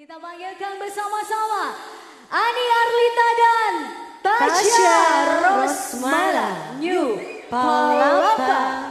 Kita panggilkan bersama-sama Ani Arlita dan Tasya Rosmala New Palapa.